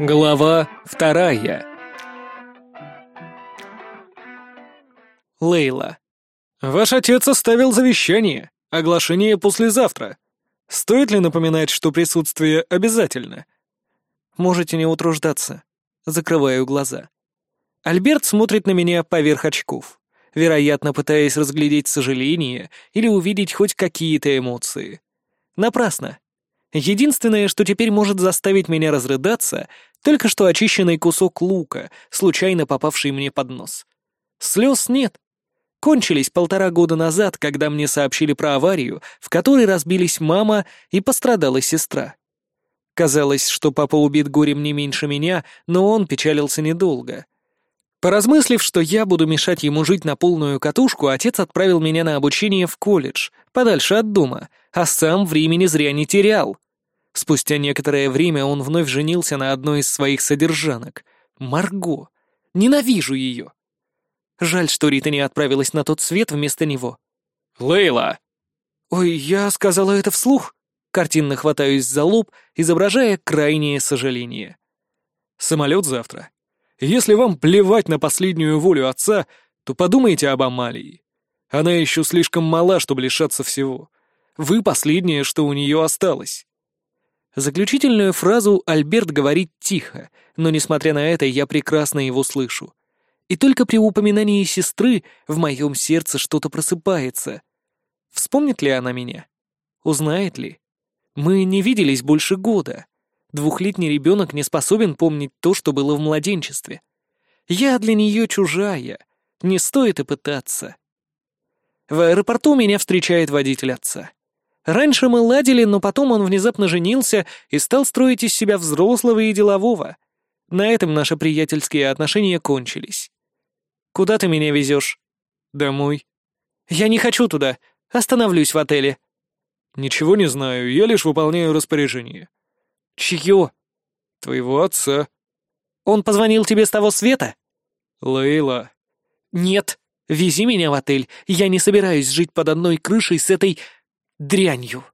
Глава вторая. Лейла. Ваш отец оставил завещание. Оглашение послезавтра. Стоит ли напоминать, что присутствие обязательно? Можете не утруждаться. Закрываю глаза. Альберт смотрит на меня поверх очков, вероятно, пытаясь разглядеть сожаление или увидеть хоть какие-то эмоции. Напрасно. Единственное, что теперь может заставить меня разрыдаться, только что очищенный кусок лука, случайно попавший мне под нос. Слез нет. Кончились полтора года назад, когда мне сообщили про аварию, в которой разбились мама и пострадала сестра. Казалось, что папа убит горем не меньше меня, но он печалился недолго. Поразмыслив, что я буду мешать ему жить на полную катушку, отец отправил меня на обучение в колледж, подальше от дома, а сам времени зря не терял. Спустя некоторое время он вновь женился на одной из своих содержанок. Марго. Ненавижу ее. Жаль, что Рита не отправилась на тот свет вместо него. «Лейла!» «Ой, я сказала это вслух?» Картинно хватаюсь за лоб, изображая крайнее сожаление. «Самолет завтра. Если вам плевать на последнюю волю отца, то подумайте об Амалии. Она еще слишком мала, чтобы лишаться всего. Вы последнее, что у нее осталось. Заключительную фразу Альберт говорит тихо, но, несмотря на это, я прекрасно его слышу. И только при упоминании сестры в моем сердце что-то просыпается. Вспомнит ли она меня? Узнает ли? Мы не виделись больше года. Двухлетний ребенок не способен помнить то, что было в младенчестве. Я для нее чужая. Не стоит и пытаться. В аэропорту меня встречает водитель отца. Раньше мы ладили, но потом он внезапно женился и стал строить из себя взрослого и делового. На этом наши приятельские отношения кончились. «Куда ты меня везешь?» «Домой». «Я не хочу туда. Остановлюсь в отеле». «Ничего не знаю, я лишь выполняю распоряжение». «Чье?» «Твоего отца». «Он позвонил тебе с того света?» «Лейла». «Нет, вези меня в отель. Я не собираюсь жить под одной крышей с этой дрянью.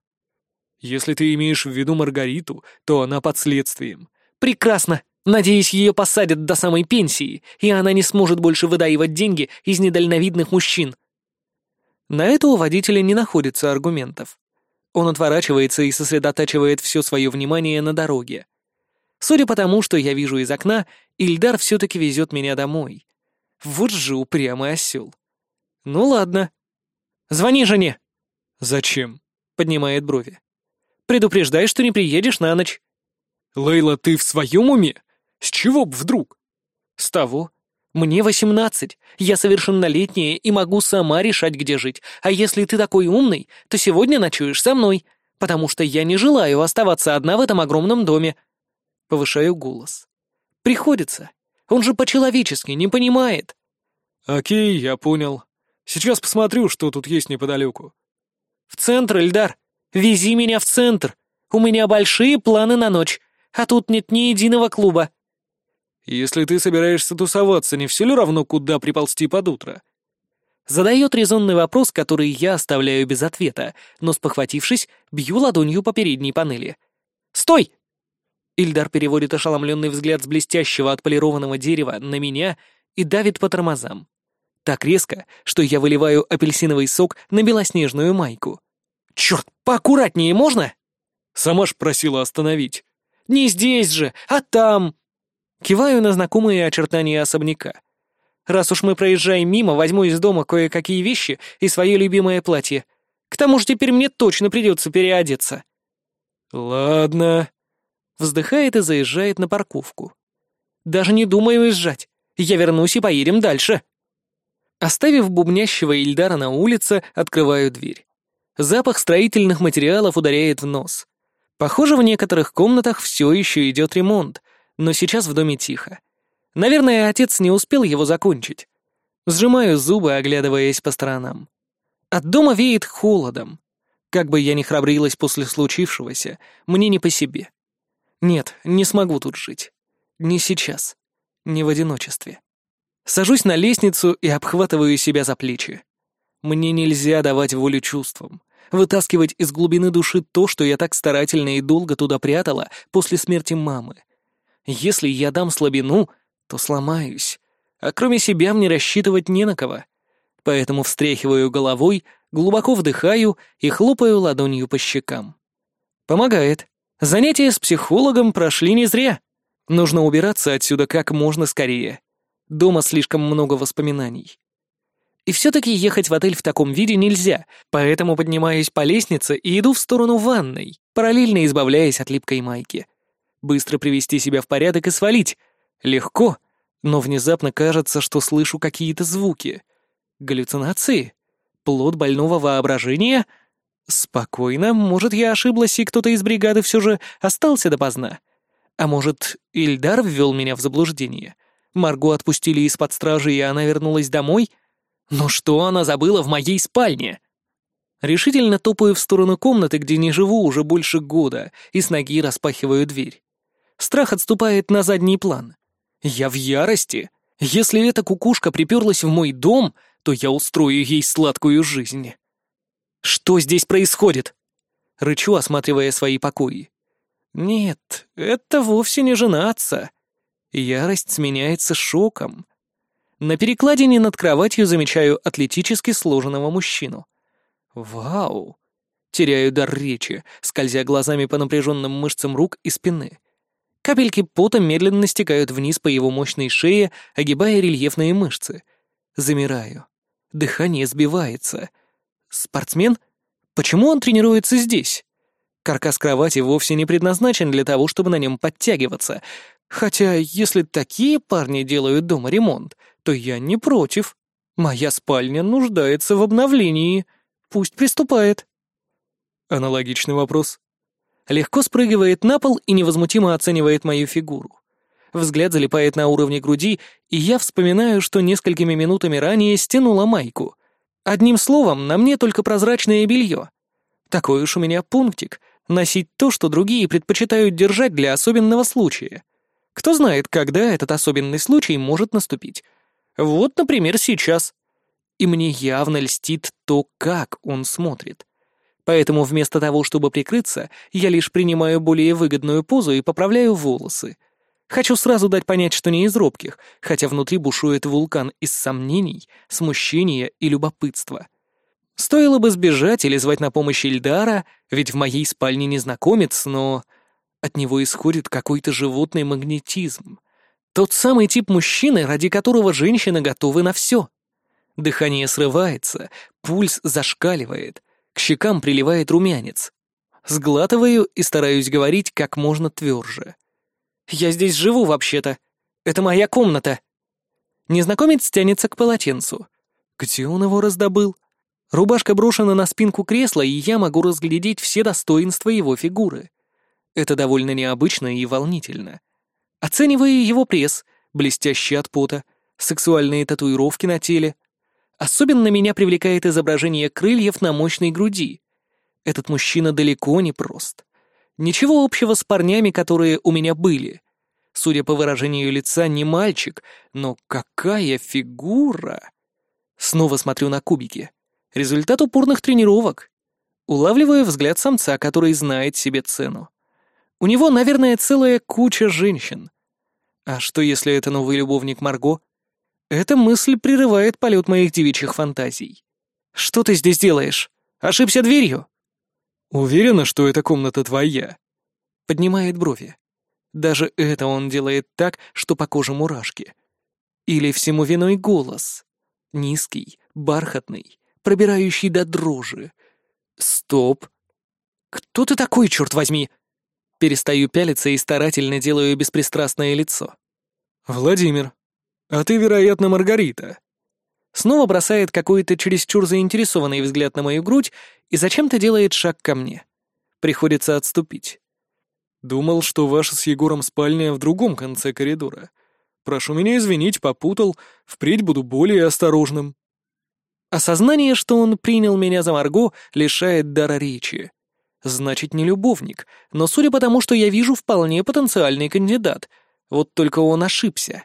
Если ты имеешь в виду Маргариту, то она под следствием. Прекрасно. Надеюсь, ее посадят до самой пенсии, и она не сможет больше выдаивать деньги из недальновидных мужчин. На это у водителя не находится аргументов. Он отворачивается и сосредотачивает все свое внимание на дороге. Судя по тому, что я вижу из окна, Ильдар все-таки везет меня домой. Вот же упрямый осел. Ну ладно. Звони жене. «Зачем?» — поднимает брови. «Предупреждай, что не приедешь на ночь». «Лейла, ты в своем уме? С чего б вдруг?» «С того. Мне восемнадцать. Я совершеннолетняя и могу сама решать, где жить. А если ты такой умный, то сегодня ночуешь со мной, потому что я не желаю оставаться одна в этом огромном доме». Повышаю голос. «Приходится. Он же по-человечески не понимает». «Окей, я понял. Сейчас посмотрю, что тут есть неподалеку». «В центр, Эльдар! Вези меня в центр! У меня большие планы на ночь, а тут нет ни единого клуба!» «Если ты собираешься тусоваться, не все ли равно, куда приползти под утро?» Задает резонный вопрос, который я оставляю без ответа, но, спохватившись, бью ладонью по передней панели. «Стой!» Ильдар переводит ошеломленный взгляд с блестящего отполированного дерева на меня и давит по тормозам. Так резко, что я выливаю апельсиновый сок на белоснежную майку. «Черт, поаккуратнее можно?» «Сама ж просила остановить». «Не здесь же, а там!» Киваю на знакомые очертания особняка. «Раз уж мы проезжаем мимо, возьму из дома кое-какие вещи и свое любимое платье. К тому же теперь мне точно придется переодеться». «Ладно», — вздыхает и заезжает на парковку. «Даже не думаю уезжать. Я вернусь и поедем дальше». Оставив бубнящего Ильдара на улице, открываю дверь. Запах строительных материалов ударяет в нос. Похоже, в некоторых комнатах все еще идет ремонт, но сейчас в доме тихо. Наверное, отец не успел его закончить. Сжимаю зубы, оглядываясь по сторонам. От дома веет холодом. Как бы я ни храбрилась после случившегося, мне не по себе. Нет, не смогу тут жить. Не сейчас. Не в одиночестве. Сажусь на лестницу и обхватываю себя за плечи. Мне нельзя давать волю чувствам, вытаскивать из глубины души то, что я так старательно и долго туда прятала после смерти мамы. Если я дам слабину, то сломаюсь, а кроме себя мне рассчитывать не на кого. Поэтому встряхиваю головой, глубоко вдыхаю и хлопаю ладонью по щекам. Помогает. Занятия с психологом прошли не зря. Нужно убираться отсюда как можно скорее. Дома слишком много воспоминаний. И все-таки ехать в отель в таком виде нельзя, поэтому поднимаюсь по лестнице и иду в сторону ванной, параллельно избавляясь от липкой майки. Быстро привести себя в порядок и свалить. Легко, но внезапно кажется, что слышу какие-то звуки. Галлюцинации? Плод больного воображения? Спокойно, может, я ошиблась, и кто-то из бригады все же остался допоздна. А может, Ильдар ввел меня в заблуждение? Марго отпустили из-под стражи, и она вернулась домой — но что она забыла в моей спальне? Решительно топаю в сторону комнаты, где не живу уже больше года, и с ноги распахиваю дверь. Страх отступает на задний план. Я в ярости. Если эта кукушка приперлась в мой дом, то я устрою ей сладкую жизнь. Что здесь происходит? Рычу, осматривая свои покои. Нет, это вовсе не жена отца. Ярость сменяется шоком. На перекладине над кроватью замечаю атлетически сложенного мужчину. Вау! Теряю дар речи, скользя глазами по напряженным мышцам рук и спины. Капельки пота медленно стекают вниз по его мощной шее, огибая рельефные мышцы. Замираю. Дыхание сбивается. Спортсмен? Почему он тренируется здесь? Каркас кровати вовсе не предназначен для того, чтобы на нем подтягиваться. Хотя, если такие парни делают дома ремонт, то я не против. Моя спальня нуждается в обновлении. Пусть приступает. Аналогичный вопрос. Легко спрыгивает на пол и невозмутимо оценивает мою фигуру. Взгляд залипает на уровне груди, и я вспоминаю, что несколькими минутами ранее стянула майку. Одним словом, на мне только прозрачное белье. Такой уж у меня пунктик — носить то, что другие предпочитают держать для особенного случая. Кто знает, когда этот особенный случай может наступить. Вот, например, сейчас. И мне явно льстит то, как он смотрит. Поэтому вместо того, чтобы прикрыться, я лишь принимаю более выгодную позу и поправляю волосы. Хочу сразу дать понять, что не из робких, хотя внутри бушует вулкан из сомнений, смущения и любопытства. Стоило бы сбежать или звать на помощь Ильдара, ведь в моей спальне незнакомец, но от него исходит какой-то животный магнетизм. Тот самый тип мужчины, ради которого женщины готовы на все. Дыхание срывается, пульс зашкаливает, к щекам приливает румянец. Сглатываю и стараюсь говорить как можно тверже. «Я здесь живу, вообще-то. Это моя комната». Незнакомец тянется к полотенцу. Где он его раздобыл? Рубашка брошена на спинку кресла, и я могу разглядеть все достоинства его фигуры. Это довольно необычно и волнительно. Оценивая его пресс, блестящий от пота, сексуальные татуировки на теле. Особенно меня привлекает изображение крыльев на мощной груди. Этот мужчина далеко не прост. Ничего общего с парнями, которые у меня были. Судя по выражению лица, не мальчик, но какая фигура! Снова смотрю на кубики. Результат упорных тренировок. Улавливаю взгляд самца, который знает себе цену. У него, наверное, целая куча женщин. А что, если это новый любовник Марго? Эта мысль прерывает полет моих девичьих фантазий. «Что ты здесь делаешь? Ошибся дверью?» «Уверена, что эта комната твоя?» Поднимает брови. Даже это он делает так, что по коже мурашки. Или всему виной голос. Низкий, бархатный, пробирающий до дрожи. Стоп. Кто ты такой, черт возьми? Перестаю пялиться и старательно делаю беспристрастное лицо. «Владимир, а ты, вероятно, Маргарита». Снова бросает какой-то чересчур заинтересованный взгляд на мою грудь и зачем-то делает шаг ко мне. Приходится отступить. «Думал, что ваша с Егором спальня в другом конце коридора. Прошу меня извинить, попутал, впредь буду более осторожным». Осознание, что он принял меня за Марго, лишает дара речи. Значит, не любовник, но судя по тому, что я вижу, вполне потенциальный кандидат. Вот только он ошибся.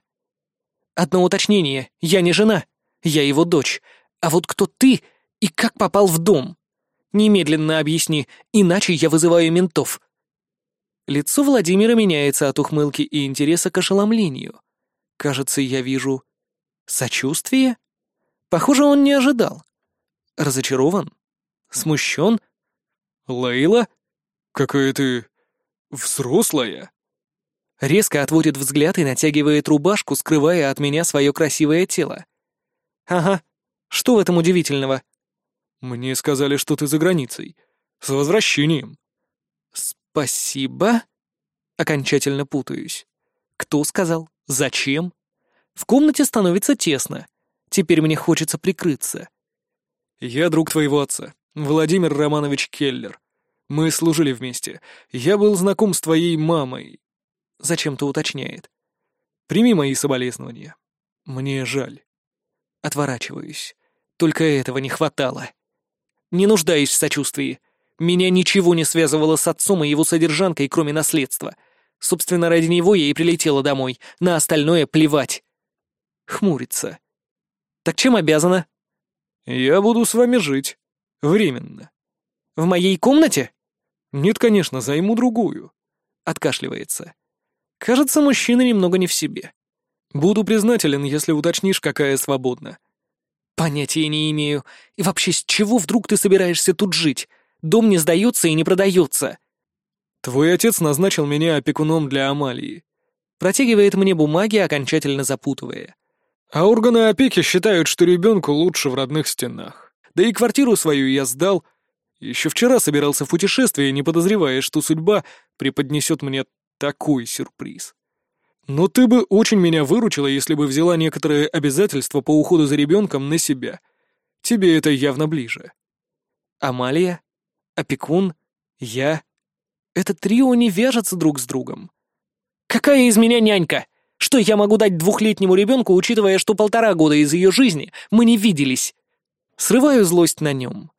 Одно уточнение. Я не жена. Я его дочь. А вот кто ты и как попал в дом? Немедленно объясни, иначе я вызываю ментов. Лицо Владимира меняется от ухмылки и интереса к ошеломлению. Кажется, я вижу сочувствие. Похоже, он не ожидал. Разочарован? Смущен? Лейла? Какая ты взрослая. Резко отводит взгляд и натягивает рубашку, скрывая от меня свое красивое тело. Ага, что в этом удивительного? Мне сказали, что ты за границей. С возвращением. Спасибо. Окончательно путаюсь. Кто сказал? Зачем? В комнате становится тесно. Теперь мне хочется прикрыться. Я друг твоего отца, Владимир Романович Келлер. Мы служили вместе. Я был знаком с твоей мамой. Зачем-то уточняет. Прими мои соболезнования. Мне жаль. Отворачиваюсь. Только этого не хватало. Не нуждаюсь в сочувствии. Меня ничего не связывало с отцом и его содержанкой, кроме наследства. Собственно, ради него я и прилетела домой. На остальное плевать. Хмурится. Так чем обязана? Я буду с вами жить. Временно. В моей комнате? Нет, конечно, займу другую. Откашливается. Кажется, мужчина немного не в себе. Буду признателен, если уточнишь, какая свободна. Понятия не имею. И вообще, с чего вдруг ты собираешься тут жить? Дом не сдается и не продается. Твой отец назначил меня опекуном для Амалии. Протягивает мне бумаги, окончательно запутывая. А органы опеки считают, что ребенку лучше в родных стенах. Да и квартиру свою я сдал. Еще вчера собирался в путешествие, не подозревая, что судьба преподнесет мне такой сюрприз. Но ты бы очень меня выручила, если бы взяла некоторые обязательства по уходу за ребенком на себя. Тебе это явно ближе. Амалия, опекун, я. Это трио не вяжется друг с другом. Какая из меня нянька? Что я могу дать двухлетнему ребенку, учитывая, что полтора года из ее жизни мы не виделись? Срываю злость на нем.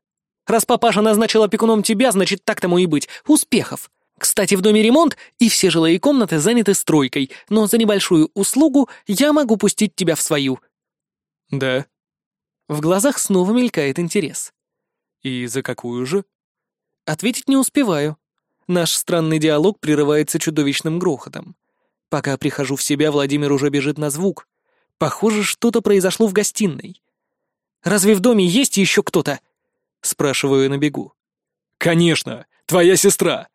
Раз папаша назначил опекуном тебя, значит, так тому и быть. Успехов! Кстати, в доме ремонт, и все жилые комнаты заняты стройкой, но за небольшую услугу я могу пустить тебя в свою». «Да». В глазах снова мелькает интерес. «И за какую же?» Ответить не успеваю. Наш странный диалог прерывается чудовищным грохотом. Пока прихожу в себя, Владимир уже бежит на звук. Похоже, что-то произошло в гостиной. «Разве в доме есть еще кто-то?» Спрашиваю на бегу. «Конечно! Твоя сестра!»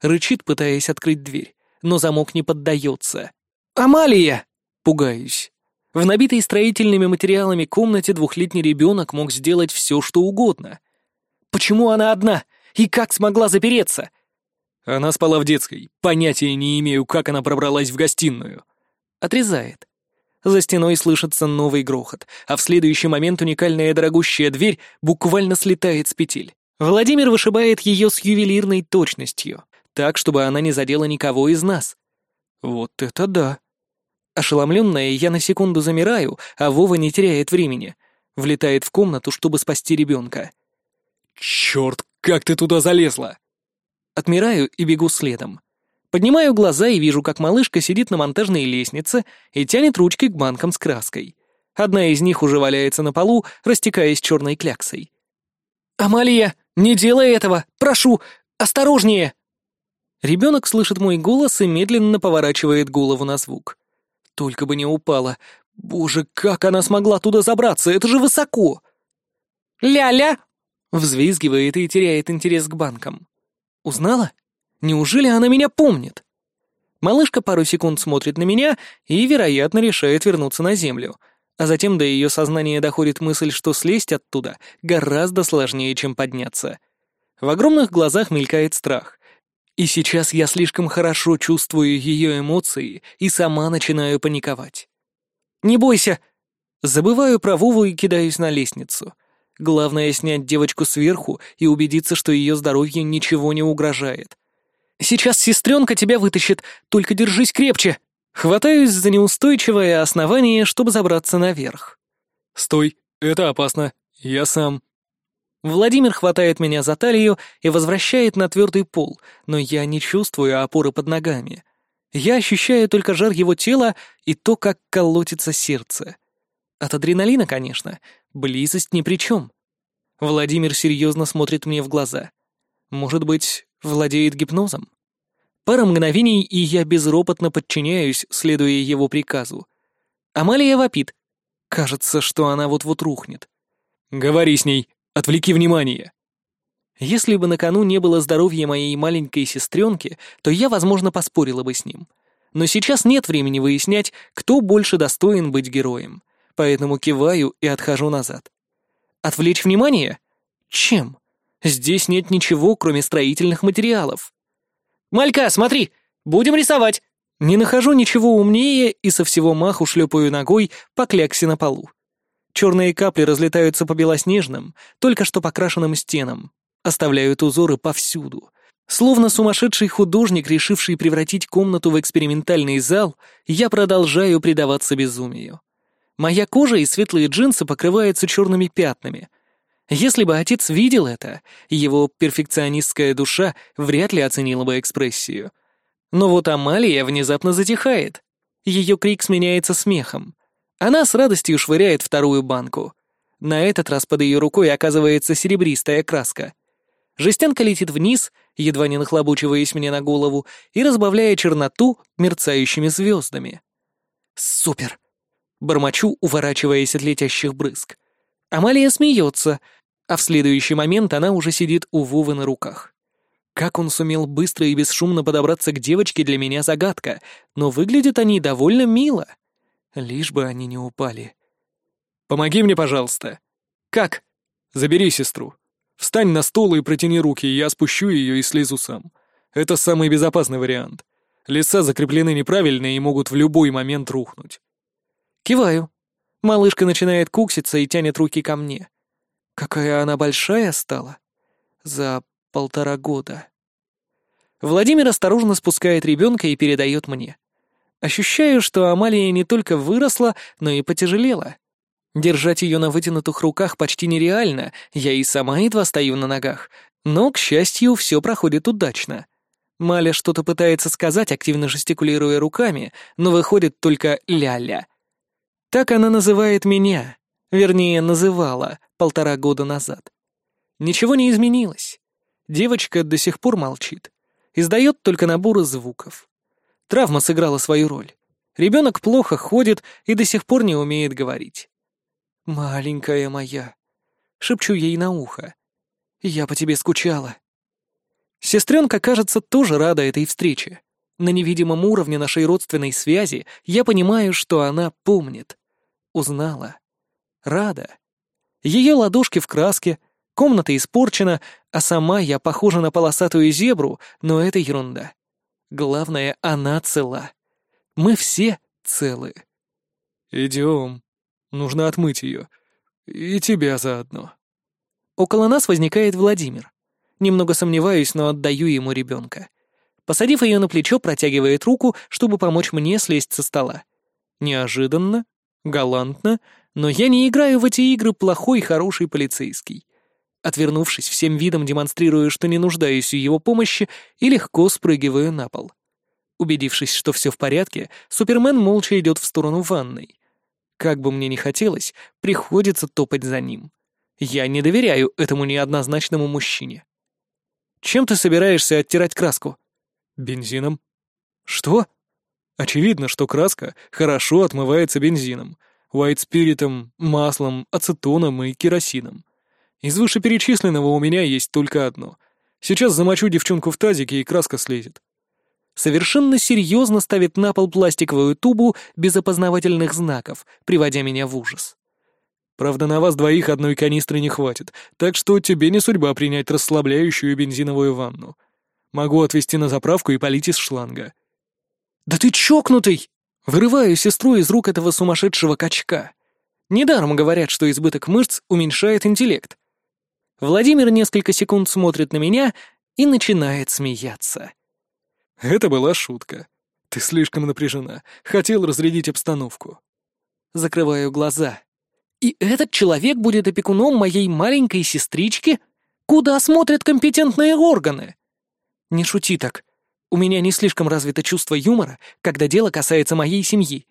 Рычит, пытаясь открыть дверь, но замок не поддается. «Амалия!» Пугаюсь. В набитой строительными материалами комнате двухлетний ребенок мог сделать все, что угодно. Почему она одна? И как смогла запереться? Она спала в детской. Понятия не имею, как она пробралась в гостиную. Отрезает. За стеной слышится новый грохот, а в следующий момент уникальная дорогущая дверь буквально слетает с петель. Владимир вышибает ее с ювелирной точностью так, чтобы она не задела никого из нас. Вот это да. Ошеломленная, я на секунду замираю, а Вова не теряет времени. Влетает в комнату, чтобы спасти ребенка. Черт, как ты туда залезла? Отмираю и бегу следом. Поднимаю глаза и вижу, как малышка сидит на монтажной лестнице и тянет ручкой к банкам с краской. Одна из них уже валяется на полу, растекаясь черной кляксой. «Амалия, не делай этого! Прошу! Осторожнее!» Ребенок слышит мой голос и медленно поворачивает голову на звук. Только бы не упала. Боже, как она смогла туда забраться? Это же высоко! «Ля-ля!» — взвизгивает и теряет интерес к банкам. «Узнала? Неужели она меня помнит?» Малышка пару секунд смотрит на меня и, вероятно, решает вернуться на землю, а затем до ее сознания доходит мысль, что слезть оттуда гораздо сложнее, чем подняться. В огромных глазах мелькает страх, и сейчас я слишком хорошо чувствую ее эмоции и сама начинаю паниковать. «Не бойся!» Забываю про Вову и кидаюсь на лестницу. Главное — снять девочку сверху и убедиться, что ее здоровью ничего не угрожает. «Сейчас сестренка тебя вытащит, только держись крепче!» Хватаюсь за неустойчивое основание, чтобы забраться наверх. «Стой, это опасно, я сам», Владимир хватает меня за талию и возвращает на твердый пол, но я не чувствую опоры под ногами. Я ощущаю только жар его тела и то, как колотится сердце. От адреналина, конечно, близость ни при чем. Владимир серьезно смотрит мне в глаза. Может быть, владеет гипнозом? Пара мгновений, и я безропотно подчиняюсь, следуя его приказу. Амалия вопит. Кажется, что она вот-вот рухнет. «Говори с ней, отвлеки внимание!» Если бы на кону не было здоровья моей маленькой сестренки, то я, возможно, поспорила бы с ним. Но сейчас нет времени выяснять, кто больше достоин быть героем, поэтому киваю и отхожу назад. Отвлечь внимание? Чем? Здесь нет ничего, кроме строительных материалов. «Малька, смотри! Будем рисовать!» Не нахожу ничего умнее и со всего маху шлепаю ногой по кляксе на полу. Черные капли разлетаются по белоснежным, только что покрашенным стенам, оставляют узоры повсюду. Словно сумасшедший художник, решивший превратить комнату в экспериментальный зал, я продолжаю предаваться безумию. Моя кожа и светлые джинсы покрываются черными пятнами. Если бы отец видел это, его перфекционистская душа вряд ли оценила бы экспрессию. Но вот Амалия внезапно затихает. Ее крик сменяется смехом. Она с радостью швыряет вторую банку. На этот раз под ее рукой оказывается серебристая краска. Жестянка летит вниз, едва не нахлобучиваясь мне на голову, и разбавляя черноту мерцающими звездами. «Супер!» Бормочу, уворачиваясь от летящих брызг. Амалия смеется, а в следующий момент она уже сидит у Вовы на руках. Как он сумел быстро и бесшумно подобраться к девочке, для меня загадка, но выглядят они довольно мило. Лишь бы они не упали. «Помоги мне, пожалуйста». «Как?» «Забери сестру. Встань на стол и протяни руки, я спущу ее и слезу сам. Это самый безопасный вариант. Леса закреплены неправильно и могут в любой момент рухнуть». Киваю. Малышка начинает кукситься и тянет руки ко мне. Какая она большая стала. За полтора года. Владимир осторожно спускает ребенка и передает мне. Ощущаю, что Амалия не только выросла, но и потяжелела. Держать ее на вытянутых руках почти нереально, я и сама едва стою на ногах. Но, к счастью, все проходит удачно. Маля что-то пытается сказать, активно жестикулируя руками, но выходит только ля-ля. Так она называет меня, вернее, называла полтора года назад. Ничего не изменилось. Девочка до сих пор молчит, издает только наборы звуков. Травма сыграла свою роль. Ребенок плохо ходит и до сих пор не умеет говорить. «Маленькая моя», — шепчу ей на ухо. «Я по тебе скучала». Сестренка, кажется, тоже рада этой встрече. На невидимом уровне нашей родственной связи я понимаю, что она помнит. Узнала. Рада. Ее ладошки в краске, комната испорчена, а сама я похожа на полосатую зебру, но это ерунда. Главное, она цела. Мы все целы. «Идем», Нужно отмыть ее. И тебя заодно. Около нас возникает Владимир. Немного сомневаюсь, но отдаю ему ребенка. Посадив ее на плечо, протягивает руку, чтобы помочь мне слезть со стола. Неожиданно, галантно, но я не играю в эти игры плохой хороший полицейский. Отвернувшись, всем видом демонстрирую, что не нуждаюсь в его помощи, и легко спрыгиваю на пол. Убедившись, что все в порядке, Супермен молча идет в сторону ванной. Как бы мне ни хотелось, приходится топать за ним. Я не доверяю этому неоднозначному мужчине. Чем ты собираешься оттирать краску? Бензином. Что? Очевидно, что краска хорошо отмывается бензином, white-спиритом, маслом, ацетоном и керосином. Из вышеперечисленного у меня есть только одно. Сейчас замочу девчонку в тазике, и краска слезет совершенно серьезно ставит на пол пластиковую тубу без опознавательных знаков, приводя меня в ужас. Правда, на вас двоих одной канистры не хватит, так что тебе не судьба принять расслабляющую бензиновую ванну. Могу отвезти на заправку и полить из шланга. «Да ты чокнутый!» Вырываю сестру из рук этого сумасшедшего качка. Недаром говорят, что избыток мышц уменьшает интеллект. Владимир несколько секунд смотрит на меня и начинает смеяться. Это была шутка. Ты слишком напряжена. Хотел разрядить обстановку. Закрываю глаза. И этот человек будет опекуном моей маленькой сестрички? Куда смотрят компетентные органы? Не шути так. У меня не слишком развито чувство юмора, когда дело касается моей семьи.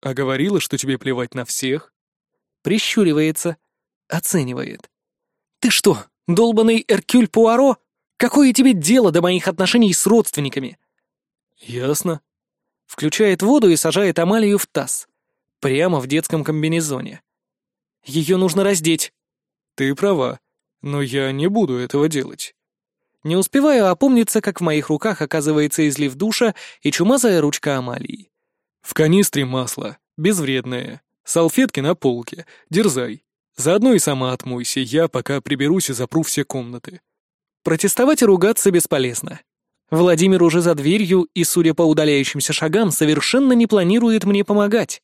А говорила, что тебе плевать на всех? Прищуривается. Оценивает. Ты что, долбанный Эркюль Пуаро? Какое тебе дело до моих отношений с родственниками?» «Ясно». Включает воду и сажает Амалию в таз. Прямо в детском комбинезоне. Ее нужно раздеть. «Ты права, но я не буду этого делать». Не успеваю опомниться, как в моих руках оказывается излив душа и чумазая ручка Амалии. «В канистре масло, безвредное. Салфетки на полке. Дерзай. Заодно и сама отмойся, я пока приберусь и запру все комнаты». Протестовать и ругаться бесполезно. Владимир уже за дверью и, судя по удаляющимся шагам, совершенно не планирует мне помогать.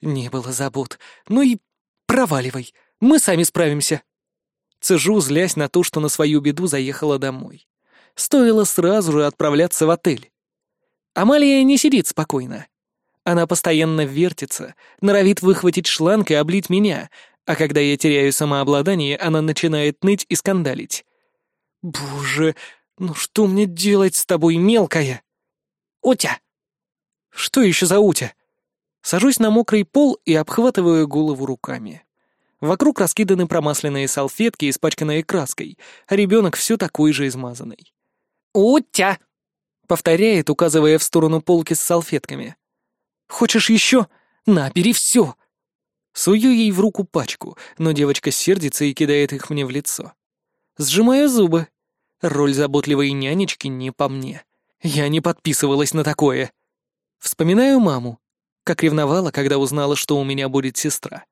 Не было забот. Ну и проваливай. Мы сами справимся. Цежу, злясь на то, что на свою беду заехала домой. Стоило сразу же отправляться в отель. Амалия не сидит спокойно. Она постоянно вертится, норовит выхватить шланг и облить меня, а когда я теряю самообладание, она начинает ныть и скандалить. «Боже, ну что мне делать с тобой, мелкая?» «Утя!» «Что еще за Утя?» Сажусь на мокрый пол и обхватываю голову руками. Вокруг раскиданы промасленные салфетки, испачканные краской, а ребенок все такой же измазанный. «Утя!» — повторяет, указывая в сторону полки с салфетками. «Хочешь еще? На, бери все!» Сую ей в руку пачку, но девочка сердится и кидает их мне в лицо. Сжимаю зубы. Роль заботливой нянечки не по мне. Я не подписывалась на такое. Вспоминаю маму, как ревновала, когда узнала, что у меня будет сестра.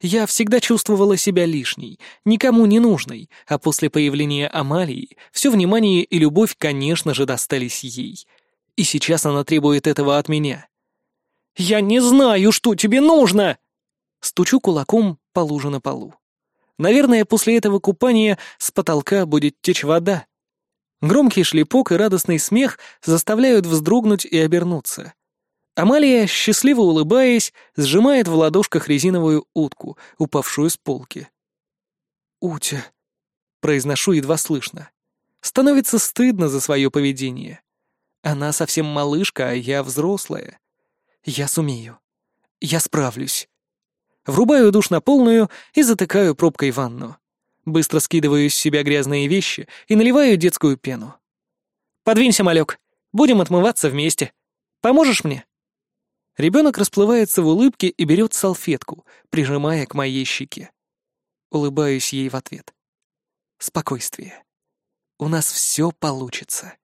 Я всегда чувствовала себя лишней, никому не нужной, а после появления Амалии все внимание и любовь, конечно же, достались ей. И сейчас она требует этого от меня. «Я не знаю, что тебе нужно!» Стучу кулаком по луже на полу. Наверное, после этого купания с потолка будет течь вода. Громкий шлепок и радостный смех заставляют вздрогнуть и обернуться. Амалия, счастливо улыбаясь, сжимает в ладошках резиновую утку, упавшую с полки. «Утя», — произношу едва слышно. Становится стыдно за свое поведение. Она совсем малышка, а я взрослая. Я сумею. Я справлюсь. Врубаю душ на полную и затыкаю пробкой ванну. Быстро скидываю с себя грязные вещи и наливаю детскую пену. «Подвинься, малек. Будем отмываться вместе. Поможешь мне?» Ребенок расплывается в улыбке и берет салфетку, прижимая к моей щеке. Улыбаюсь ей в ответ. Спокойствие. У нас все получится.